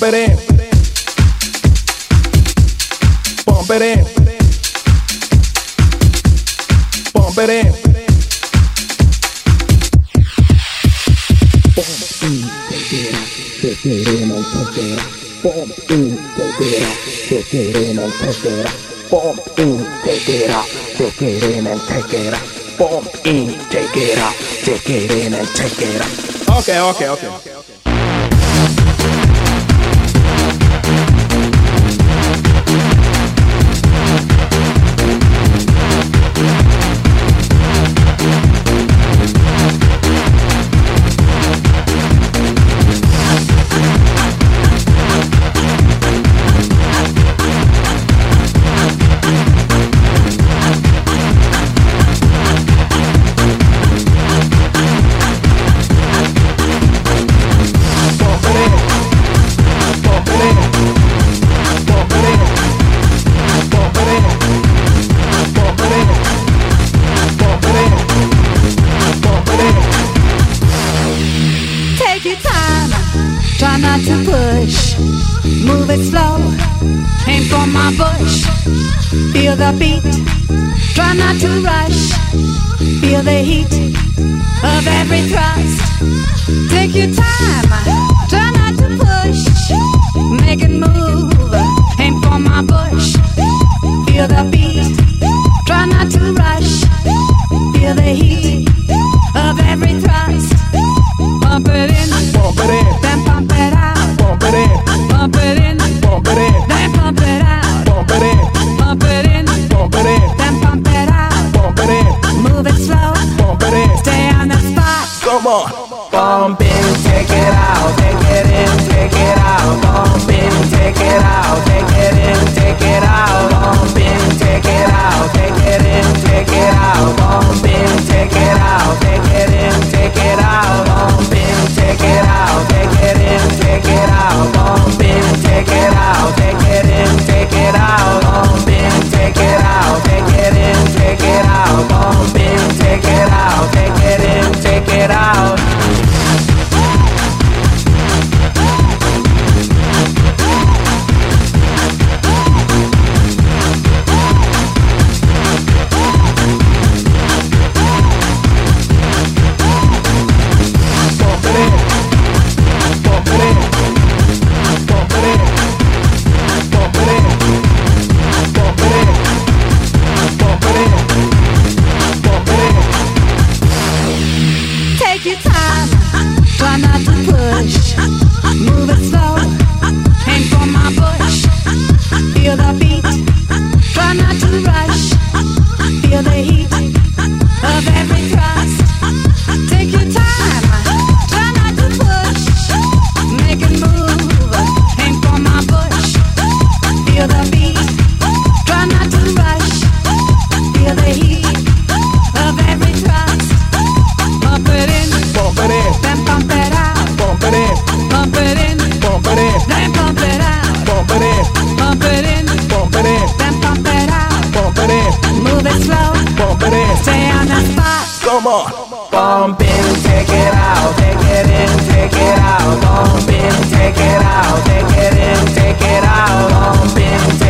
Bump it in. Bump it in. Bump it in. Bump in, take it in, take it in and take it out. Bump in, take it out, take it in and take it out. Bump in, take it out, take it in and take it out. Okay, okay, okay. okay, okay. bit slow. Aim for my bush. Feel the beat. Try not to rush. Feel the heat of every thrust. Take your time. more. Bomb take your time. Try not to push. on. Bump in, take it out, take it in, take it out. Bump in, take it out, take it in, take it out. Bump in, take it out.